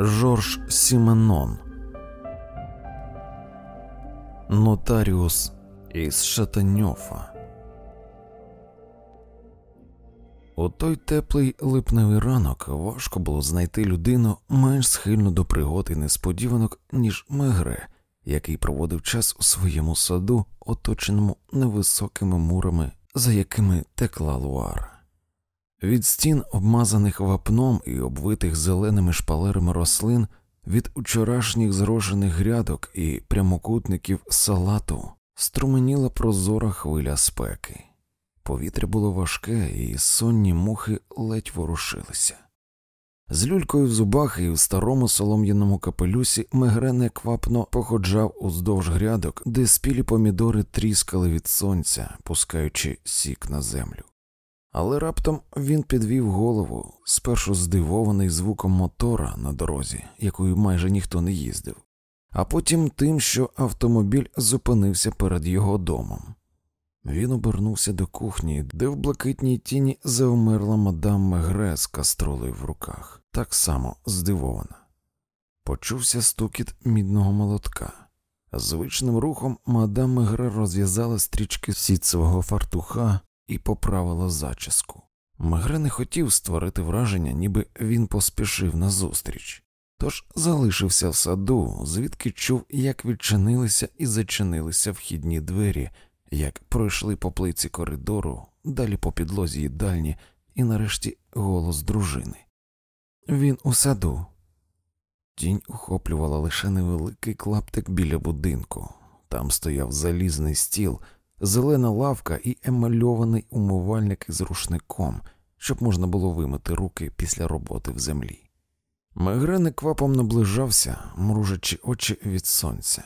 Жорж Сіменон, Нотаріус із Шатаньофа. У той теплий липневий ранок важко було знайти людину менш схильну до пригод і несподіванок, ніж Мегре, який проводив час у своєму саду, оточеному невисокими мурами, за якими текла луара. Від стін, обмазаних вапном і обвитих зеленими шпалерами рослин, від учорашніх зрожених грядок і прямокутників салату струменіла прозора хвиля спеки. Повітря було важке, і сонні мухи ледь ворушилися. З люлькою в зубах і в старому солом'яному капелюсі Мегре неквапно походжав уздовж грядок, де спілі помідори тріскали від сонця, пускаючи сік на землю. Але раптом він підвів голову, спершу здивований звуком мотора на дорозі, якою майже ніхто не їздив, а потім тим, що автомобіль зупинився перед його домом. Він обернувся до кухні, де в блакитній тіні завмерла мадам Мегре з кастролею в руках, так само здивована. Почувся стукіт мідного молотка. Звичним рухом мадам Мегре розв'язала стрічки сітцевого фартуха і поправила зачіску. Мегре не хотів створити враження, ніби він поспішив назустріч, тож залишився в саду, звідки чув, як відчинилися і зачинилися вхідні двері, як пройшли по плиці коридору, далі по підлозі їдальні, і нарешті голос дружини. Він у саду. Тінь охоплювала лише невеликий клаптик біля будинку. Там стояв залізний стіл, зелена лавка і емальований умивальник із рушником, щоб можна було вимити руки після роботи в землі. Мегре неквапом наближався, мружачи очі від сонця.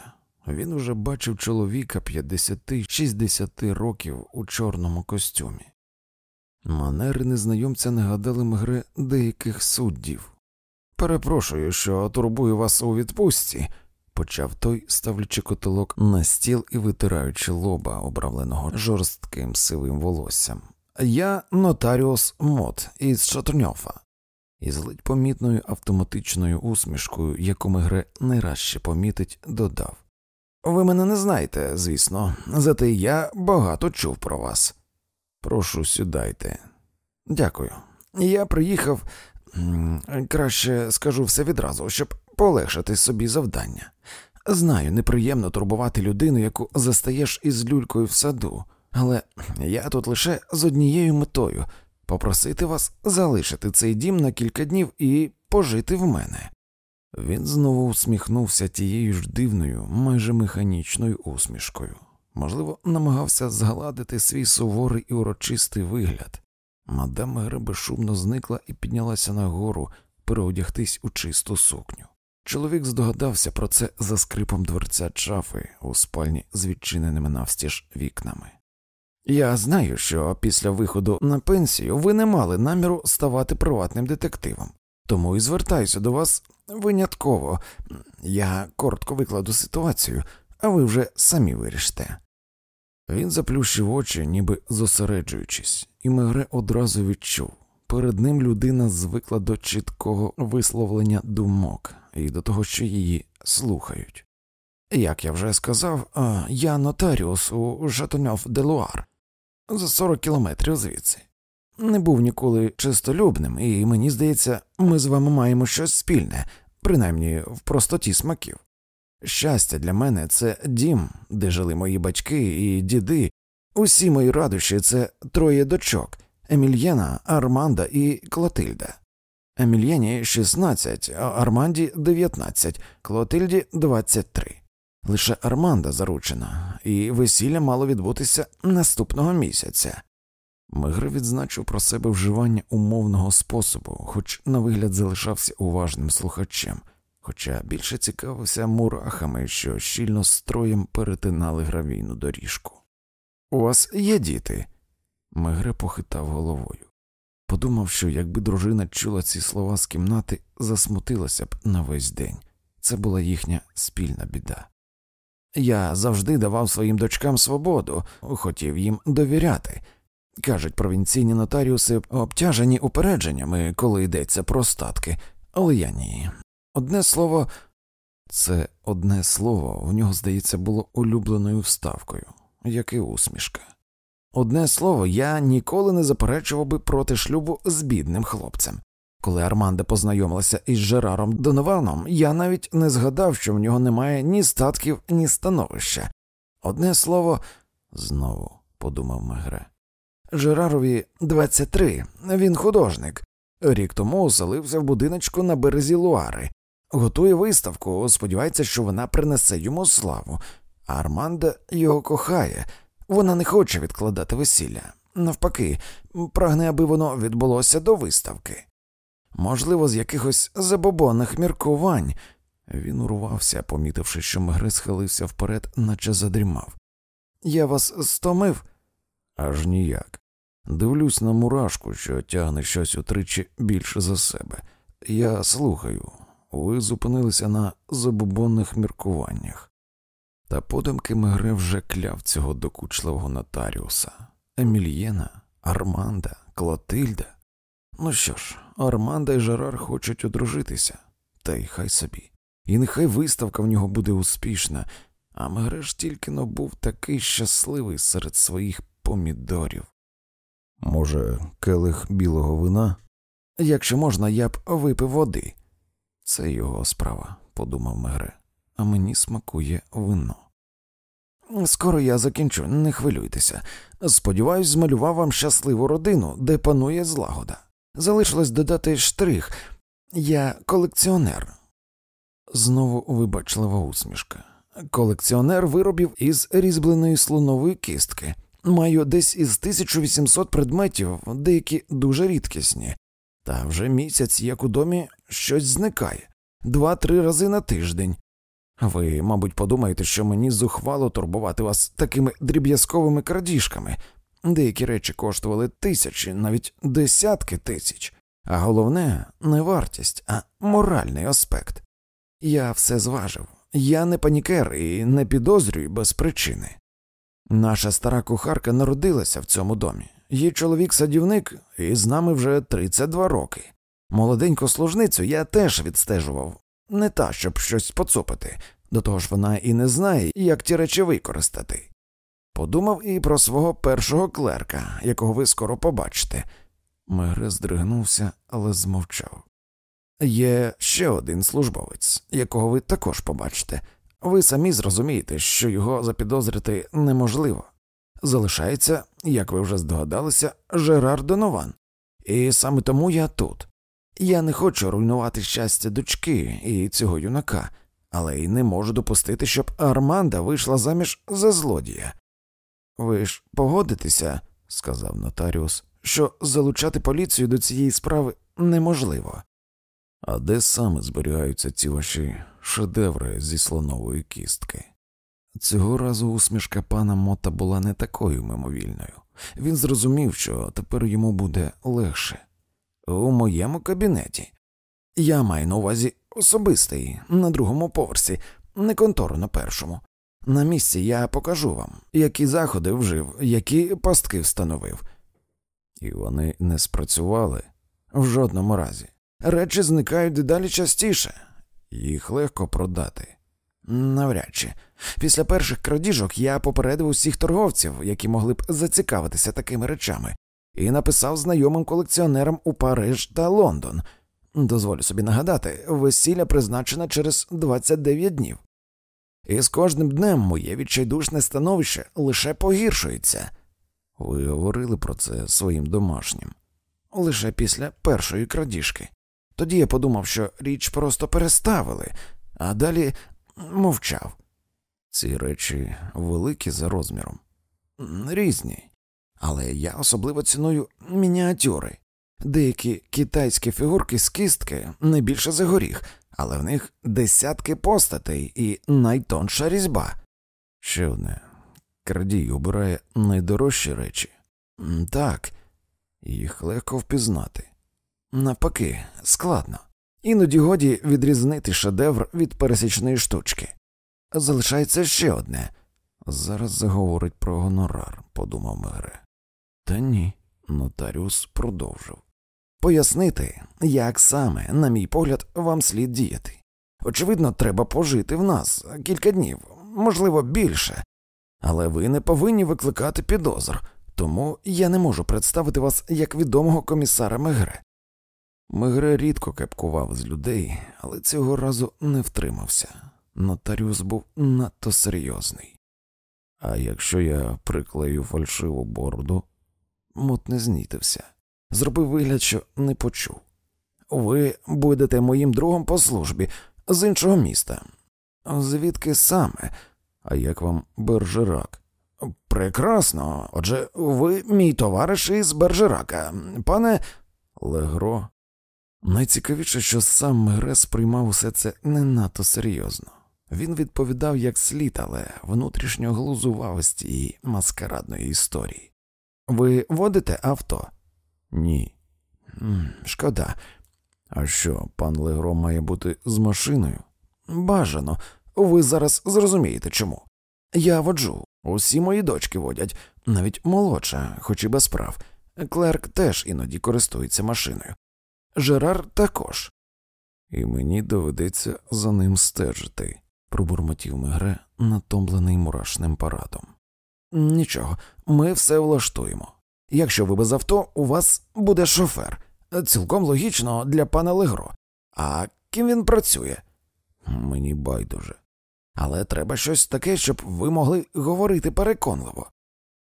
Він уже бачив чоловіка 50-60 років у чорному костюмі. Манери незнайомця нагадали Мегре деяких суддів. Перепрошую, що турбую вас у відпустці, почав той, ставлячи котелок на стіл і витираючи лоба, обравленого жорстким сивим волоссям. Я нотаріус Мот із Шатрньофа. Із ледь помітною автоматичною усмішкою, яку Мегре найразче помітить, додав Ви мене не знаєте, звісно, зате я багато чув про вас. Прошу сідайте. Дякую. Я приїхав, краще скажу все відразу, щоб полегшити собі завдання. Знаю, неприємно турбувати людину, яку застаєш із люлькою в саду, але я тут лише з однією метою попросити вас залишити цей дім на кілька днів і пожити в мене. Він знову усміхнувся тією ж дивною, майже механічною усмішкою, можливо, намагався згладити свій суворий і урочистий вигляд. Мадам Гре безшумно зникла і піднялася нагору переодягтись у чисту сукню. Чоловік здогадався про це за скрипом дверця чафи у спальні з відчиненими навстіж вікнами. Я знаю, що після виходу на пенсію ви не мали наміру ставати приватним детективом, тому і звертаюся до вас винятково. Я коротко викладу ситуацію, а ви вже самі вирішите. Він заплющив очі, ніби зосереджуючись, і Мегре одразу відчув перед ним людина звикла до чіткого висловлення думок і до того, що її слухають. Як я вже сказав, я нотаріус у Шатоньов де Луар за 40 кілометрів звідси. Не був ніколи чистолюбним, і мені здається, ми з вами маємо щось спільне, принаймні в простоті смаків. Щастя для мене це дім, де жили мої батьки і діди. Усі мої радощі це троє дочок Емільєна, Арманда і Клотильда. Емільєні 16, а Арманді 19, Клотильді 23. Лише Арманда заручена, і весілля мало відбутися наступного місяця. Мегре відзначив про себе вживання умовного способу, хоч на вигляд залишався уважним слухачем, хоча більше цікавився мурахами, що щільно строєм перетинали гравійну доріжку. У вас є діти? Мегре похитав головою. Подумав, що якби дружина чула ці слова з кімнати, засмутилася б на весь день. Це була їхня спільна біда. Я завжди давав своїм дочкам свободу, хотів їм довіряти. Кажуть, провінційні нотаріуси обтяжені упередженнями, коли йдеться про статки, але я ні. Одне слово, це одне слово в нього, здається, було улюбленою вставкою, як і усмішка. Одне слово, я ніколи не заперечував би проти шлюбу з бідним хлопцем. Коли Арманда познайомилася із Жераром Донованом, я навіть не згадав, що в нього немає ні статків, ні становища. Одне слово, знову подумав Мегре. Жерарові 23, він художник. Рік тому оселився в будиночку на березі Луари, готує виставку, сподівається, що вона принесе йому славу, а Арманда його кохає, вона не хоче відкладати весілля. Навпаки, прагне, аби воно відбулося до виставки. Можливо, з якихось забобонних міркувань. Він урвався, помітивши, що Мегре схилився вперед, наче задрімав. Я вас стомив? Аж ніяк. Дивлюсь на мурашку, що тягне щось утричі більше за себе. Я слухаю, ви зупинилися на забобонних міркуваннях. Та подумки Мегре вже кляв цього докучливого нотаріуса Емільєна, Арманда, Клотильда. Ну що ж, Арманда і Жерар хочуть одружитися, та й хай собі. І нехай виставка в нього буде успішна, а Мегре ж тільки но був такий щасливий серед своїх помідорів. Може, келих білого вина? Якщо можна, я б випив води. Це його справа, подумав Мегре, а мені смакує вино. Скоро я закінчу, не хвилюйтеся. Сподіваюсь, змалював вам щасливу родину, де панує злагода. Залишилось додати штрих я колекціонер. Знову вибачлива усмішка. Колекціонер виробів із різьбленої слонової кістки. Маю десь із 1800 предметів, деякі дуже рідкісні, та вже місяць, як у домі, щось зникає два-три рази на тиждень. Ви, мабуть, подумаєте, що мені зухвало турбувати вас такими дріб'язковими крадіжками. Деякі речі коштували тисячі, навіть десятки тисяч, а головне не вартість, а моральний аспект. Я все зважив, я не панікер і не підозрюю без причини. Наша стара кухарка народилася в цьому домі. Її чоловік садівник, і з нами вже 32 роки. Молоденьку служницю я теж відстежував, не та, щоб щось поцупити, до того ж вона і не знає, як ті речі використати. Подумав і про свого першого клерка, якого ви скоро побачите. Мегре здригнувся, але змовчав. Є ще один службовець, якого ви також побачите. Ви самі зрозумієте, що його запідозрити неможливо. Залишається, як ви вже здогадалися, Жерар Донован. І саме тому я тут. Я не хочу руйнувати щастя дочки і цього юнака, але й не можу допустити, щоб Арманда вийшла заміж за злодія. Ви ж погодитеся, сказав нотаріус, що залучати поліцію до цієї справи неможливо. А де саме зберігаються ці ваші шедеври зі слонової кістки? Цього разу усмішка пана Мота була не такою мимовільною. Він зрозумів, що тепер йому буде легше. У моєму кабінеті. Я маю на увазі особистий, на другому поверсі, не контору на першому. На місці я покажу вам, які заходи вжив, які пастки встановив. І вони не спрацювали в жодному разі. Речі зникають дедалі частіше, їх легко продати. Навряд чи. Після перших крадіжок я попередив усіх торговців, які могли б зацікавитися такими речами, і написав знайомим колекціонерам у Париж та Лондон. Дозволю собі нагадати, весілля призначено через 29 днів. І з кожним днем моє відчайдушне становище лише погіршується. Ви говорили про це своїм домашнім лише після першої крадіжки. Тоді я подумав, що річ просто переставили, а далі мовчав. Ці речі великі за розміром, різні, але я особливо ціную мініатюри. Деякі китайські фігурки з кістки не більше за горіх, але в них десятки постатей і найтонша різьба. Ще одне крадій обирає найдорожчі речі. Так, їх легко впізнати. Навпаки, складно. Іноді годі відрізнити шедевр від пересічної штучки. Залишається ще одне. Зараз заговорить про гонорар, подумав Мегре. Та ні, нотаріус продовжив. Пояснити, як саме, на мій погляд, вам слід діяти. Очевидно, треба пожити в нас кілька днів, можливо, більше. Але ви не повинні викликати підозр, тому я не можу представити вас як відомого комісара Мегре. Мегре рідко кепкував з людей, але цього разу не втримався. Нотаріус був надто серйозний. А якщо я приклею фальшиву бороду, Мот не знітився, зробив вигляд, що не почув. Ви будете моїм другом по службі з іншого міста. Звідки саме? А як вам Бержерак? Прекрасно. Отже, ви мій товариш із Бержерака, пане Легро. Найцікавіше, що сам Мегре сприймав усе це не надто серйозно. Він відповідав як слід, але внутрішньо глузував з цієї маскарадної історії. Ви водите авто? Ні. Шкода. А що, пан Легро має бути з машиною? Бажано. Ви зараз зрозумієте чому. Я воджу, усі мої дочки водять, навіть молодша, хоч і без прав. Клерк теж іноді користується машиною. Жерар також. І мені доведеться за ним стежити, пробурмотів Мегре, натомлений мурашним парадом. Нічого, ми все влаштуємо. Якщо ви без авто, у вас буде шофер. Цілком логічно для пана Легро. А ким він працює? Мені байдуже. Але треба щось таке, щоб ви могли говорити переконливо.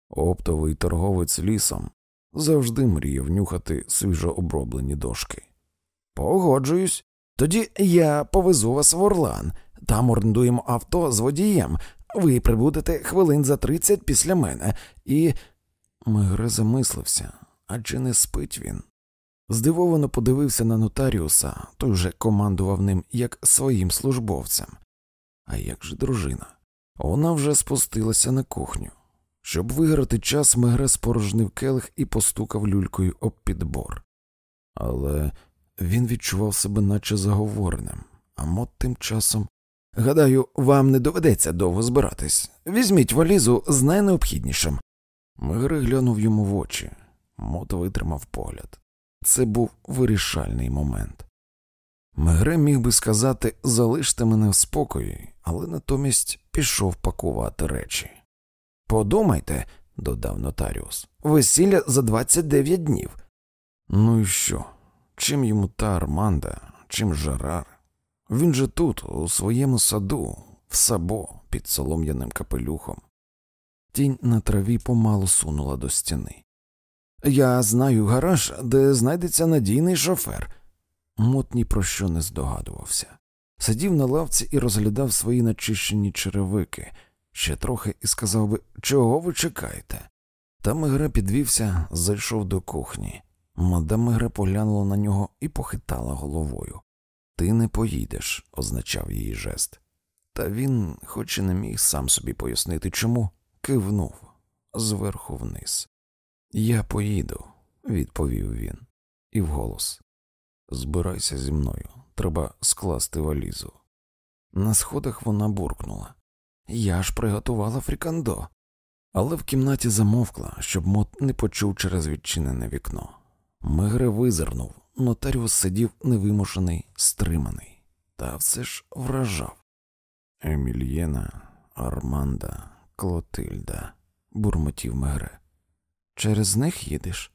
Оптовий торговець лісом завжди мріяв нюхати свіжооброблені дошки. Погоджуюсь. Тоді я повезу вас в Орлан, там орендуємо авто з водієм. Ви прибудете хвилин за тридцять після мене, і. Мегре замислився, а чи не спить він? Здивовано подивився на нотаріуса, той вже командував ним як своїм службовцем. А як же дружина? Вона вже спустилася на кухню. Щоб виграти час, Мегре спорожнив келих і постукав люлькою об підбор. Але він відчував себе наче заговореним, а мот тим часом. Гадаю, вам не доведеться довго збиратись. Візьміть валізу з найнеобхіднішим. Мегре глянув йому в очі. Мот витримав погляд. Це був вирішальний момент. Мегре міг би сказати залиште мене в спокої, але натомість пішов пакувати речі. Подумайте, додав нотаріус, весілля за 29 днів. Ну і що? Чим йому та Арманда, чим Жерар? Він же тут, у своєму саду, в сабо під солом'яним капелюхом. Тінь на траві помалу сунула до стіни. Я знаю гараж, де знайдеться надійний шофер. Мот ні про що не здогадувався. Сидів на лавці і розглядав свої начищені черевики, ще трохи і сказав би, чого ви чекаєте? Та Мегре підвівся, зайшов до кухні. Мадам Мегре поглянула на нього і похитала головою. Ти не поїдеш, означав її жест. Та він, хоч і не міг сам собі пояснити чому, кивнув зверху вниз. Я поїду, відповів він, і вголос. Збирайся зі мною, треба скласти валізу. На сходах вона буркнула. Я ж приготувала фрікандо. Але в кімнаті замовкла, щоб мот не почув через відчинене вікно. Мегре визирнув, нотаріус сидів невимушений, стриманий, та все ж вражав. Емільєна, Арманда, Клотильда, бурмотів Мегре. Через них їдеш?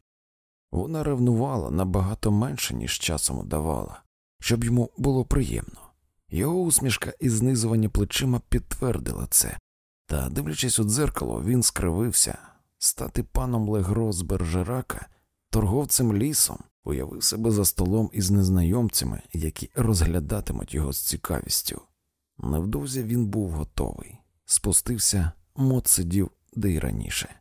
Вона ревнувала набагато менше, ніж часом удавала, щоб йому було приємно. Його усмішка і знизування плечима підтвердила це, та, дивлячись у дзеркало, він скривився стати паном Легро з Бержерака, торговцем лісом, уявив себе за столом із незнайомцями, які розглядатимуть його з цікавістю. Невдовзі він був готовий, спустився, мот сидів де й раніше.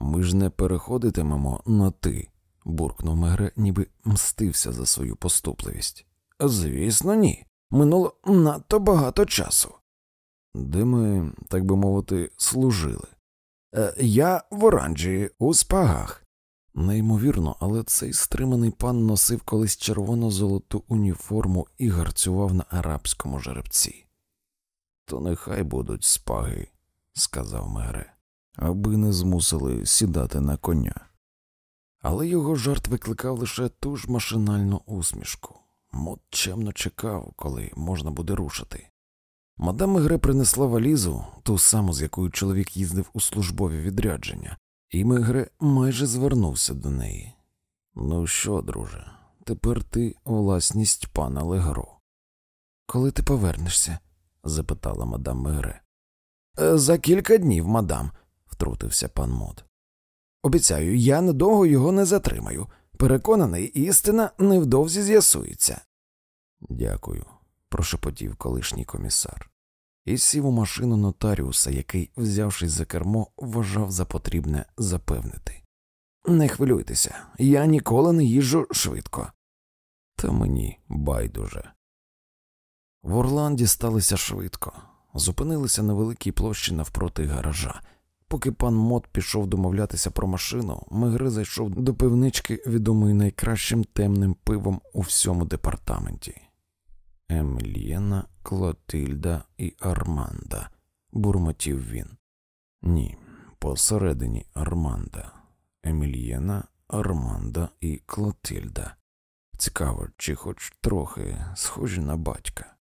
Ми ж не переходитимемо на ти, буркнув Мегре, ніби мстився за свою поступливість. Звісно, ні. Минуло надто багато часу. Де ми, так би мовити, служили? Е, я в оранжі, у спагах. Неймовірно, але цей стриманий пан носив колись червоно-золоту уніформу і гарцював на арабському жеребці. То нехай будуть спаги, сказав Мегре, аби не змусили сідати на коня. Але його жарт викликав лише ту ж машинальну усмішку. Мот чемно чекав, коли можна буде рушити. Мадам Мегре принесла валізу, ту саму, з якою чоловік їздив у службові відрядження, і Мегре майже звернувся до неї. Ну що, друже, тепер ти власність пана Легро. Коли ти повернешся? запитала мадам Мегре. «Е, За кілька днів, мадам, втрутився пан Мот. Обіцяю, я недовго його не затримаю. Переконаний, істина невдовзі з'ясується. Дякую, прошепотів колишній комісар. І сів у машину нотаріуса, який, взявшись за кермо, вважав за потрібне запевнити. Не хвилюйтеся, я ніколи не їжджу швидко. Та мені байдуже. В Орланді сталися швидко, зупинилися на великій площі навпроти гаража. Поки пан Мот пішов домовлятися про машину, Мегре зайшов до пивнички, відомої найкращим темним пивом у всьому департаменті. Емельєна, Клотильда і Арманда, бурмотів він. Ні, посередині Арманда, Емельєна, Арманда і Клотильда. Цікаво, чи хоч трохи схожі на батька.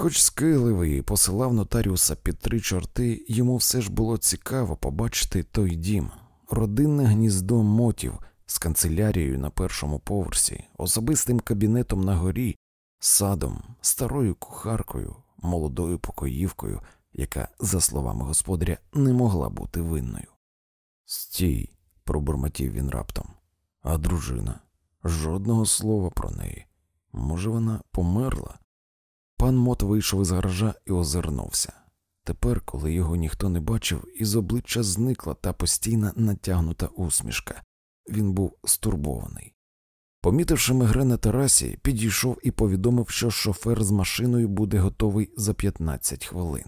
Хоч скиливий посилав нотаріуса під три чорти, йому все ж було цікаво побачити той дім, родинне гніздо мотів з канцелярією на першому поверсі, особистим кабінетом на горі, садом, старою кухаркою, молодою покоївкою, яка, за словами господаря, не могла бути винною. Стій, пробурмотів він раптом, а дружина жодного слова про неї. Може, вона померла? Пан Мот вийшов із гаража і озирнувся. Тепер, коли його ніхто не бачив, із обличчя зникла та постійна натягнута усмішка. Він був стурбований. Помітивши мегре на терасі, підійшов і повідомив, що шофер з машиною буде готовий за 15 хвилин.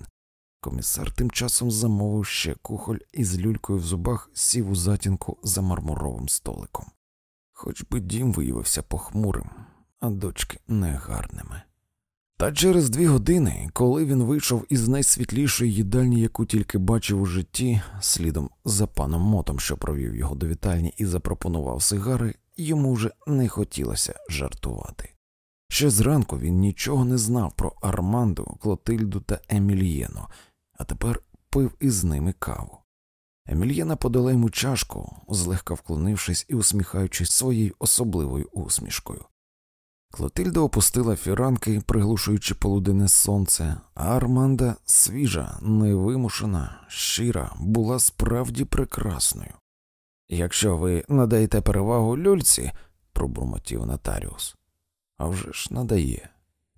Комісар тим часом замовив ще кухоль і з люлькою в зубах сів у затінку за мармуровим столиком. Хоч би дім виявився похмурим, а дочки негарними. Та через дві години, коли він вийшов із найсвітлішої їдальні, яку тільки бачив у житті, слідом за паном Мотом, що провів його до вітальні і запропонував сигари, йому вже не хотілося жартувати. Ще зранку він нічого не знав про Арманду, Клотильду та Емільєну, а тепер пив із ними каву. Емільєна подала йому чашку, злегка вклонившись і усміхаючись своєю особливою усмішкою. Клотильда опустила фіранки, приглушуючи полуденне сонце, а Арманда свіжа, невимушена, щира, була справді прекрасною. Якщо ви надаєте перевагу люльці, пробурмотів нотаріус. «А вже ж надає,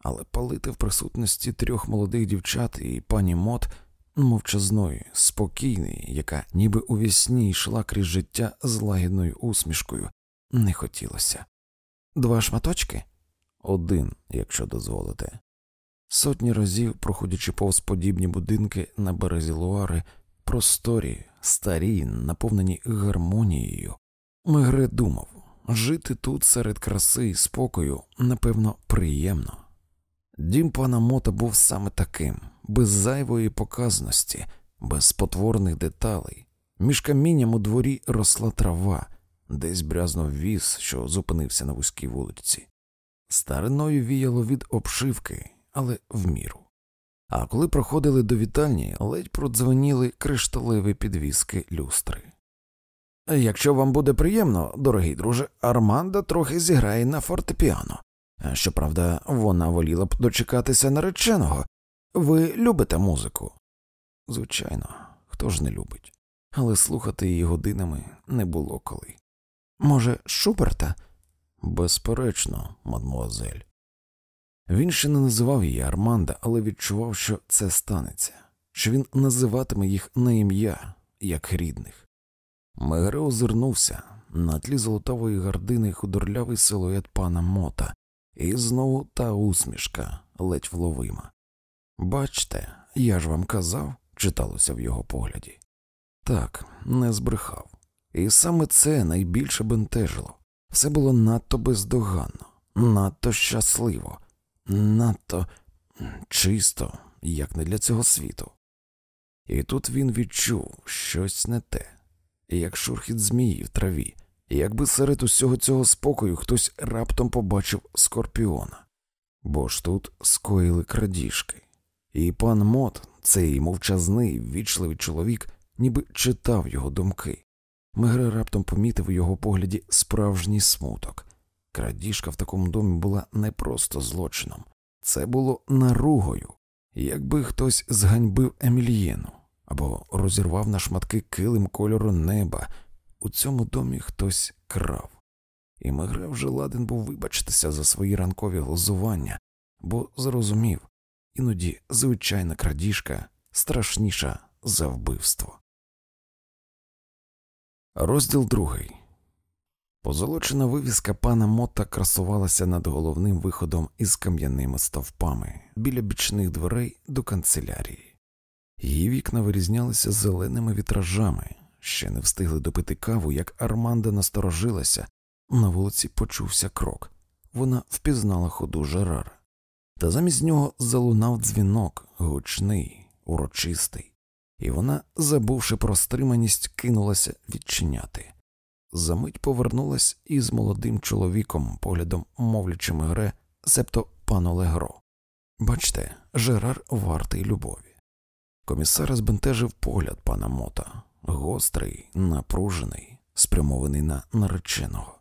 але палити в присутності трьох молодих дівчат і пані Мот мовчазної, спокійної, яка ніби у вісні йшла крізь життя з лагідною усмішкою, не хотілося. Два шматочки? Один, якщо дозволите. Сотні разів, проходячи повз подібні будинки на березі Луари, просторі, старі, наповнені гармонією, Мегре думав жити тут серед краси і спокою, напевно, приємно. Дім пана Мота був саме таким, без зайвої показності, без спотворних деталей. Між камінням у дворі росла трава, десь брязнув віз, що зупинився на вузькій вулиці. Стариною віяло від обшивки, але в міру. А коли проходили до вітальні, ледь продзвоніли кришталеві підвіски люстри. Якщо вам буде приємно, дорогий друже, Арманда трохи зіграє на фортепіано. Щоправда, вона воліла б дочекатися нареченого. Ви любите музику? Звичайно, хто ж не любить, але слухати її годинами не було коли. Може, Шуберта? Безперечно, мадмуазель. Він ще не називав її Арманда, але відчував, що це станеться, що він називатиме їх на ім'я, як рідних. Мегре озирнувся на тлі золотавої гардини худорлявий силует пана Мота, і знову та усмішка ледь вловима. Бачте, я ж вам казав, читалося в його погляді. Так, не збрехав. І саме це найбільше бентежило. Все було надто бездоганно, надто щасливо, надто чисто, як не для цього світу. І тут він відчув щось не те, як шурхіт змії в траві, якби серед усього цього спокою хтось раптом побачив скорпіона. Бо ж тут скоїли крадіжки, і пан Мот, цей мовчазний, ввічливий чоловік, ніби читав його думки. Мегре раптом помітив у його погляді справжній смуток. Крадіжка в такому домі була не просто злочином, це було наругою. Якби хтось зганьбив Емільєну або розірвав на шматки килим кольору неба, у цьому домі хтось крав. І Мегре вже ладен був вибачитися за свої ранкові глузування, бо зрозумів іноді звичайна крадіжка страшніша за вбивство. Розділ другий. Позолочена вивіска пана Мота красувалася над головним виходом із кам'яними стовпами біля бічних дверей до канцелярії. Її вікна вирізнялися зеленими вітражами, ще не встигли допити каву, як Арманда насторожилася. На вулиці почувся крок. Вона впізнала ходу Жерара. Та замість нього залунав дзвінок, гучний, урочистий, і вона, забувши про стриманість, кинулася відчиняти. Замить повернулась із молодим чоловіком, поглядом мовлячим гре, себто пану Легро. Бачте, Жерар вартий любові. Комісар збентежив погляд пана Мота, гострий, напружений, спрямований на нареченого.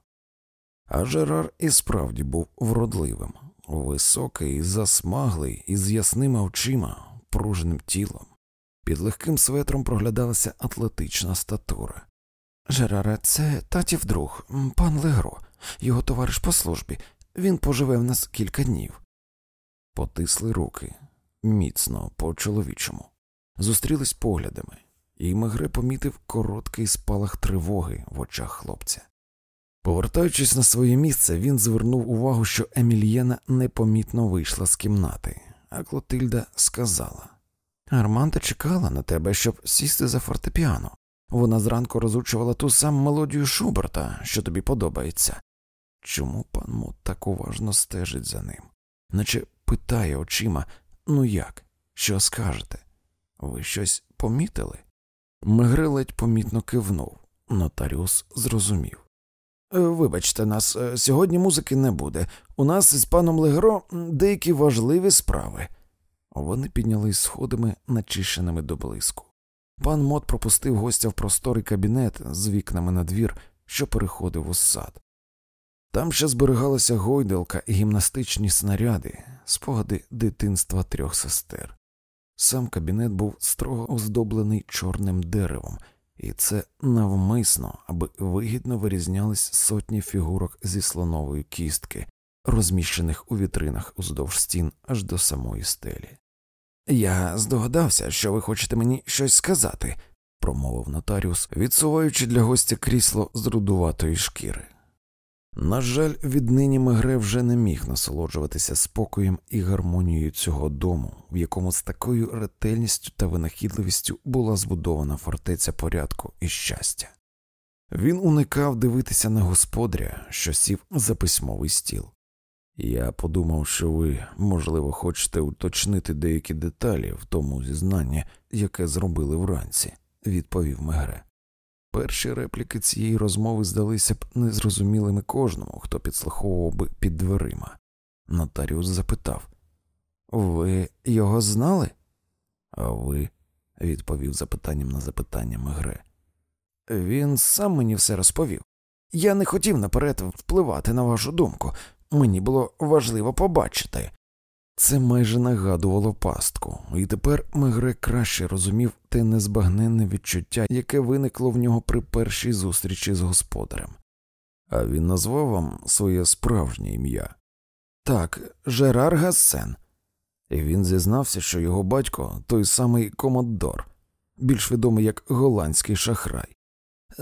А Жерар і справді був вродливим, високий, засмаглий, із ясними очима, пруженим тілом. Під легким светром проглядалася атлетична статура. Жераре, це татів друг, пан Легро, його товариш по службі. Він поживе в нас кілька днів. Потисли руки міцно, по чоловічому, зустрілись поглядами, і Мегре помітив короткий спалах тривоги в очах хлопця. Повертаючись на своє місце, він звернув увагу, що Емільєна непомітно вийшла з кімнати, а Клотильда сказала Арманда чекала на тебе, щоб сісти за фортепіано. Вона зранку розучувала ту саму мелодію Шуберта, що тобі подобається. Чому пан Мот так уважно стежить за ним? Наче питає очима ну як, що скажете? Ви щось помітили? Мегре ледь помітно кивнув. Нотаріус зрозумів. «Е, Вибачте нас, е, сьогодні музики не буде. У нас із паном Легро деякі важливі справи. Вони піднялись сходами, начищеними до блиску. Пан Мот пропустив гостя в просторий кабінет з вікнами на двір, що переходив у сад. Там ще зберігалася гойдалка і гімнастичні снаряди, спогади дитинства трьох сестер. Сам кабінет був строго оздоблений чорним деревом, і це навмисно, аби вигідно вирізнялись сотні фігурок зі слонової кістки, розміщених у вітринах уздовж стін аж до самої стелі. Я здогадався, що ви хочете мені щось сказати, промовив нотаріус, відсуваючи для гостя крісло з рудуватої шкіри. На жаль, віднині Мегре вже не міг насолоджуватися спокоєм і гармонією цього дому, в якому з такою ретельністю та винахідливістю була збудована фортеця порядку і щастя. Він уникав дивитися на господаря, що сів за письмовий стіл. Я подумав, що ви, можливо, хочете уточнити деякі деталі в тому зізнанні, яке зробили вранці, відповів Мегре. Перші репліки цієї розмови здалися б незрозумілими кожному, хто підслуховував би під дверима. Нотаріус запитав Ви його знали? А ви? відповів запитанням на запитання Мегре. Він сам мені все розповів. Я не хотів наперед впливати на вашу думку. Мені було важливо побачити. Це майже нагадувало пастку, і тепер Мегре краще розумів те незбагненне відчуття, яке виникло в нього при першій зустрічі з господарем. А він назвав вам своє справжнє ім'я. Так, Жерар Гассен. І він зізнався, що його батько той самий комодор, більш відомий як голландський шахрай.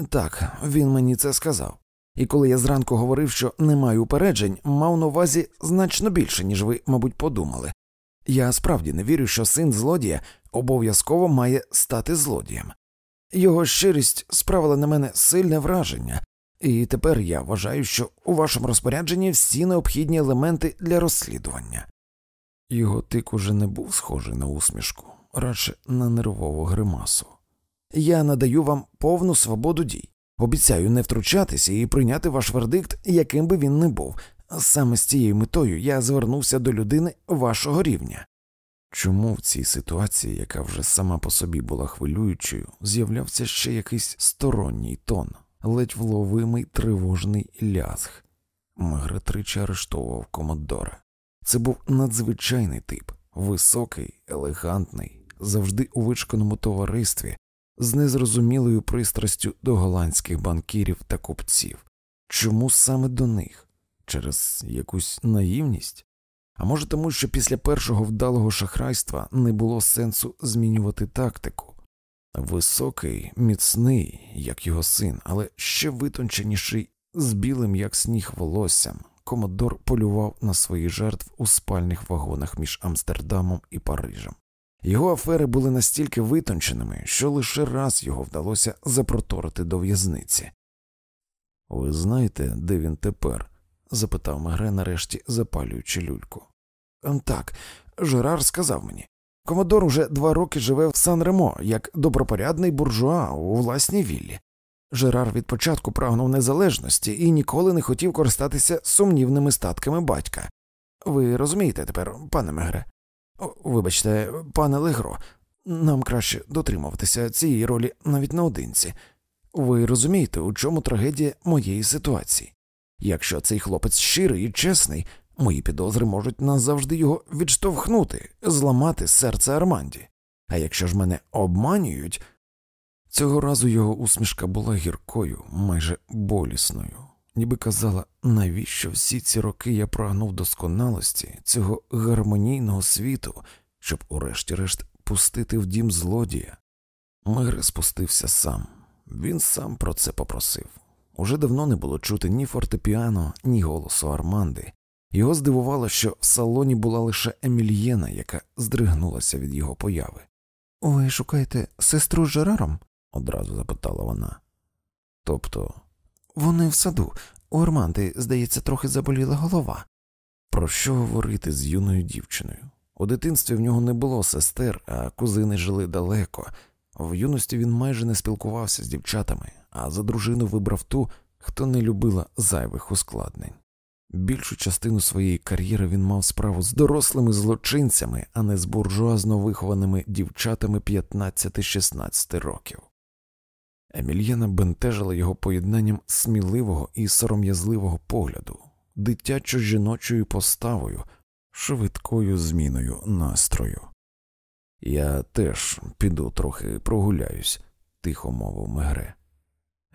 Так, він мені це сказав. І коли я зранку говорив, що не маю упереджень, мав на увазі значно більше, ніж ви, мабуть, подумали. Я справді не вірю, що син злодія обов'язково має стати злодієм. Його щирість справила на мене сильне враження, і тепер я вважаю, що у вашому розпорядженні всі необхідні елементи для розслідування. Його тик уже не був схожий на усмішку, радше на нервову гримасу. Я надаю вам повну свободу дій. Обіцяю не втручатися і прийняти ваш вердикт, яким би він не був. Саме з цією метою я звернувся до людини вашого рівня. Чому в цій ситуації, яка вже сама по собі була хвилюючою, з'являвся ще якийсь сторонній тон, ледь вловимий тривожний лязг? Мегре тричі арештовував Комодора. Це був надзвичайний тип, високий, елегантний, завжди у вичканому товаристві, з незрозумілою пристрастю до голландських банкірів та купців. Чому саме до них? Через якусь наївність? А може тому, що після першого вдалого шахрайства не було сенсу змінювати тактику? Високий, міцний, як його син, але ще витонченіший, з білим, як сніг волоссям, Комодор полював на своїх жертв у спальних вагонах між Амстердамом і Парижем. Його афери були настільки витонченими, що лише раз його вдалося запроторити до в'язниці. Ви знаєте, де він тепер? запитав Мегре, нарешті запалюючи люльку. «Ем, так, Жерар сказав мені. Комодор уже два роки живе в Сан Ремо як добропорядний буржуа у власній віллі. Жерар від початку прагнув незалежності і ніколи не хотів користатися сумнівними статками батька. Ви розумієте тепер, пане Мегре? Вибачте, пане Легро, нам краще дотримуватися цієї ролі навіть наодинці. Ви розумієте, у чому трагедія моєї ситуації? Якщо цей хлопець щирий і чесний, мої підозри можуть назавжди його відштовхнути, зламати серце Арманді. А якщо ж мене обманюють, цього разу його усмішка була гіркою, майже болісною, ніби казала, навіщо всі ці роки я прагнув досконалості цього гармонійного світу, щоб, урешті-решт, пустити в дім злодія. Мегре спустився сам, він сам про це попросив. Уже давно не було чути ні фортепіано, ні голосу Арманди. Його здивувало, що в салоні була лише Емільєна, яка здригнулася від його появи. Ви шукаєте сестру з Жераром? одразу запитала вона. Тобто, вони в саду. У Арманди, здається, трохи заболіла голова. Про що говорити з юною дівчиною? У дитинстві в нього не було сестер, а кузини жили далеко. В юності він майже не спілкувався з дівчатами, а за дружину вибрав ту, хто не любила зайвих ускладнень. Більшу частину своєї кар'єри він мав справу з дорослими злочинцями, а не з буржуазно вихованими дівчатами 15-16 років. Емільяна бентежила його поєднанням сміливого і сором'язливого погляду, дитячо жіночою поставою, швидкою зміною настрою. Я теж піду трохи прогуляюсь, тихо мовив Мегре.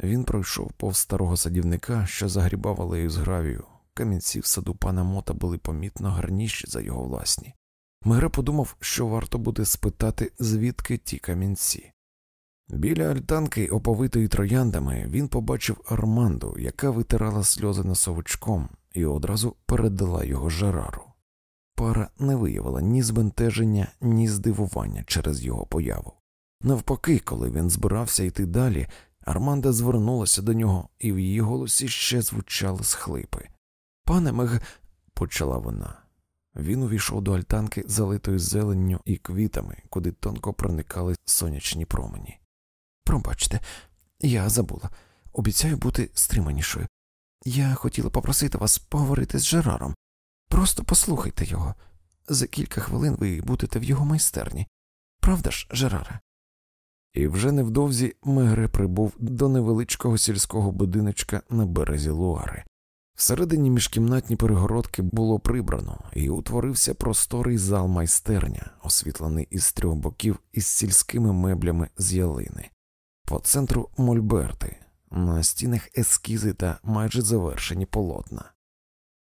Він пройшов повз старого садівника, що загрібав алею з гравію. Камінці в саду пана мота були помітно гарніші за його власні. Мегре подумав, що варто буде спитати, звідки ті камінці. Біля альтанки, оповитої трояндами, він побачив Арманду, яка витирала сльози носовичком, і одразу передала його Жерару. Пара не виявила ні збентеження, ні здивування через його появу. Навпаки, коли він збирався йти далі, Арманда звернулася до нього, і в її голосі ще звучали схлипи. Пане Мег, почала вона. Він увійшов до альтанки, залитої зеленню і квітами, куди тонко проникали сонячні промені. Пробачте, я забула. Обіцяю бути стриманішою. Я хотіла попросити вас поговорити з Жераром. Просто послухайте його. За кілька хвилин ви будете в його майстерні. Правда ж, Жераре? І вже невдовзі Мегре прибув до невеличкого сільського будиночка на березі Луари. Всередині міжкімнатні перегородки було прибрано, і утворився просторий зал майстерня, освітлений із трьох боків із сільськими меблями з ялини. По центру мольберти, на стінах ескізи та майже завершені полотна.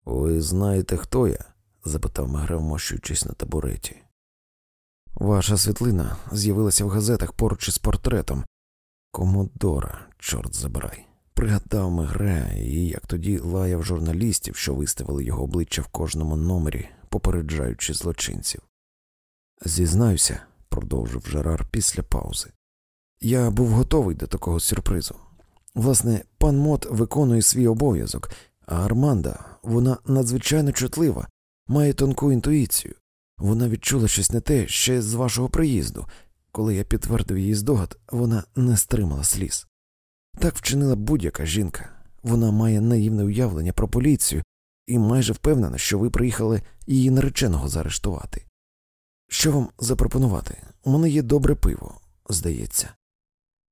Ви знаєте, хто я? запитав Мегре, вмощуючись на табуреті. Ваша світлина з'явилася в газетах поруч із портретом. Комодора, чорт забирай. Пригадав Мегре, і як тоді лаяв журналістів, що виставили його обличчя в кожному номері, попереджаючи злочинців. Зізнаюся, продовжив Жерар після паузи. Я був готовий до такого сюрпризу. Власне, пан Мот виконує свій обов'язок, а Арманда, вона надзвичайно чутлива, має тонку інтуїцію. Вона відчула щось не те ще з вашого приїзду. Коли я підтвердив її здогад, вона не стримала сліз. Так вчинила будь-яка жінка. Вона має наївне уявлення про поліцію і майже впевнена, що ви приїхали її нареченого заарештувати. Що вам запропонувати? У мене є добре пиво, здається.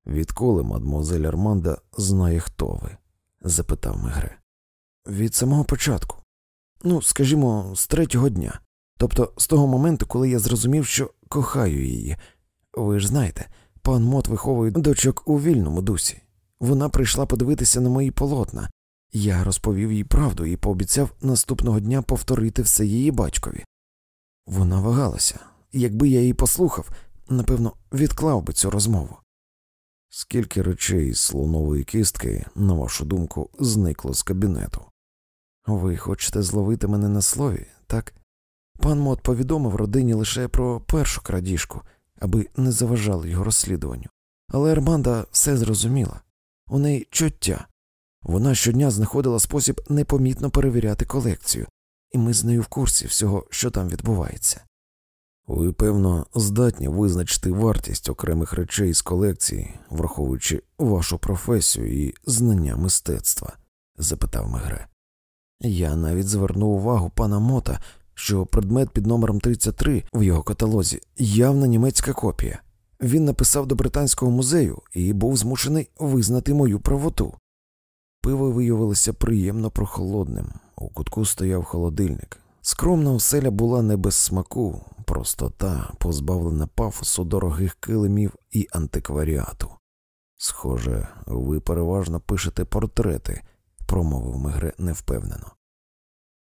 Відколи мадмозель Арманда знає, хто ви? запитав Мегре. Від самого початку. Ну, скажімо, з третього дня. Тобто з того моменту, коли я зрозумів, що кохаю її. Ви ж знаєте, пан Мот виховує дочок у вільному дусі. Вона прийшла подивитися на мої полотна. Я розповів їй правду і пообіцяв наступного дня повторити все її батькові. Вона вагалася, якби я її послухав, напевно, відклав би цю розмову. Скільки речей з слонової кістки, на вашу думку, зникло з кабінету? Ви хочете зловити мене на слові, так? Пан Мот повідомив родині лише про першу крадіжку, аби не заважали його розслідуванню. Але Арманда все зрозуміла у неї чуття. Вона щодня знаходила спосіб непомітно перевіряти колекцію, і ми з нею в курсі всього, що там відбувається. Ви, певно, здатні визначити вартість окремих речей з колекції, враховуючи вашу професію і знання мистецтва? запитав Мегре. Я навіть звернув увагу пана Мота, що предмет під номером 33 в його каталозі явна німецька копія. Він написав до Британського музею і був змушений визнати мою правоту. Пиво виявилося приємно прохолодним. У кутку стояв холодильник. Скромна оселя була не без смаку, простота, позбавлена пафосу дорогих килимів і антикваріату. Схоже, ви переважно пишете портрети, промовив Мегре невпевнено.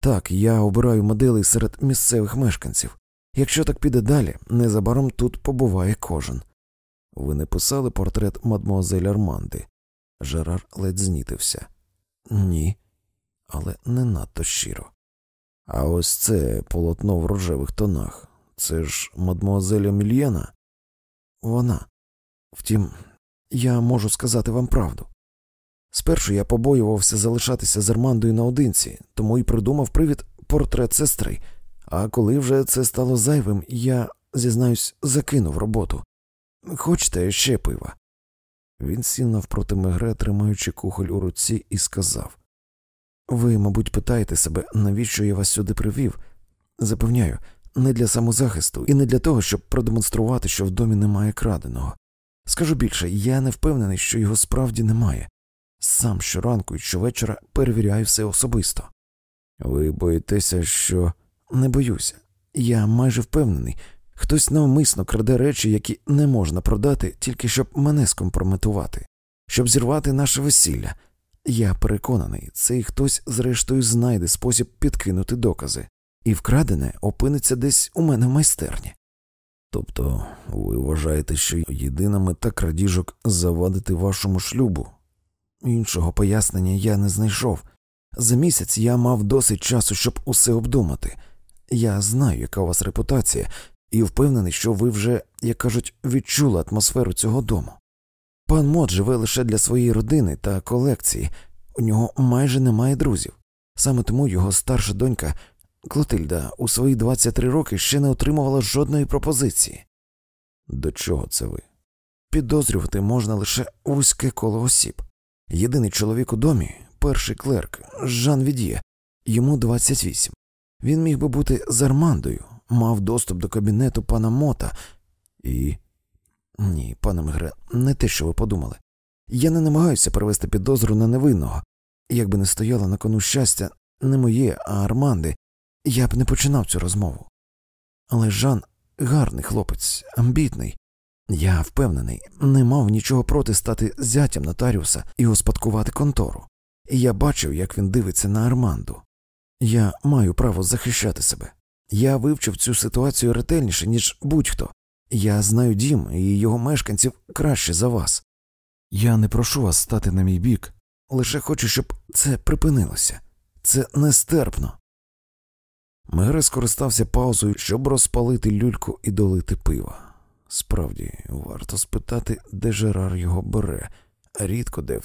Так, я обираю моделей серед місцевих мешканців. Якщо так піде далі, незабаром тут побуває кожен. Ви не писали портрет мадмуазель Арманди? Жерар ледь знітився. Ні, але не надто щиро. А ось це полотно в рожевих тонах. Це ж мадмуазель Емільєна? Вона. Втім, я можу сказати вам правду. Спершу я побоювався залишатися з Армандою наодинці, тому і придумав привід портрет сестри. А коли вже це стало зайвим, я, зізнаюсь, закинув роботу. Хочете ще пива? Він сів навпроти Мегре, тримаючи кухоль у руці, і сказав Ви, мабуть, питаєте себе, навіщо я вас сюди привів? Запевняю, не для самозахисту і не для того, щоб продемонструвати, що в домі немає краденого. Скажу більше, я не впевнений, що його справді немає. Сам щоранку і щовечора перевіряю все особисто. Ви боїтеся, що не боюся. Я майже впевнений, хтось навмисно краде речі, які не можна продати, тільки щоб мене скомпрометувати, щоб зірвати наше весілля. Я переконаний, цей хтось, зрештою, знайде спосіб підкинути докази, і вкрадене опиниться десь у мене в майстерні. Тобто ви вважаєте, що єдина мета крадіжок завадити вашому шлюбу? Іншого пояснення я не знайшов. За місяць я мав досить часу, щоб усе обдумати. Я знаю, яка у вас репутація, і впевнений, що ви вже, як кажуть, відчули атмосферу цього дому. Пан Мот живе лише для своєї родини та колекції, у нього майже немає друзів. Саме тому його старша донька Клотильда у свої 23 роки ще не отримувала жодної пропозиції. До чого це ви? Підозрювати можна лише вузьке коло осіб. Єдиний чоловік у домі, перший клерк, Жан Від'є, йому 28. Він міг би бути з Армандою, мав доступ до кабінету пана Мота і. Ні, пане Мегре, не те, що ви подумали. Я не намагаюся перевести підозру на невинного. Якби не стояло на кону щастя, не моє, а Арманди, я б не починав цю розмову. Але Жан гарний хлопець, амбітний. Я впевнений, не мав нічого проти стати зятям нотаріуса і успадкувати контору. І я бачив, як він дивиться на Арманду. Я маю право захищати себе. Я вивчив цю ситуацію ретельніше, ніж будь-хто. Я знаю дім і його мешканців краще за вас. Я не прошу вас стати на мій бік, лише хочу, щоб це припинилося. Це нестерпно. Мегре скористався паузою, щоб розпалити люльку і долити пива. Справді, варто спитати, де Жерар його бере, рідко де в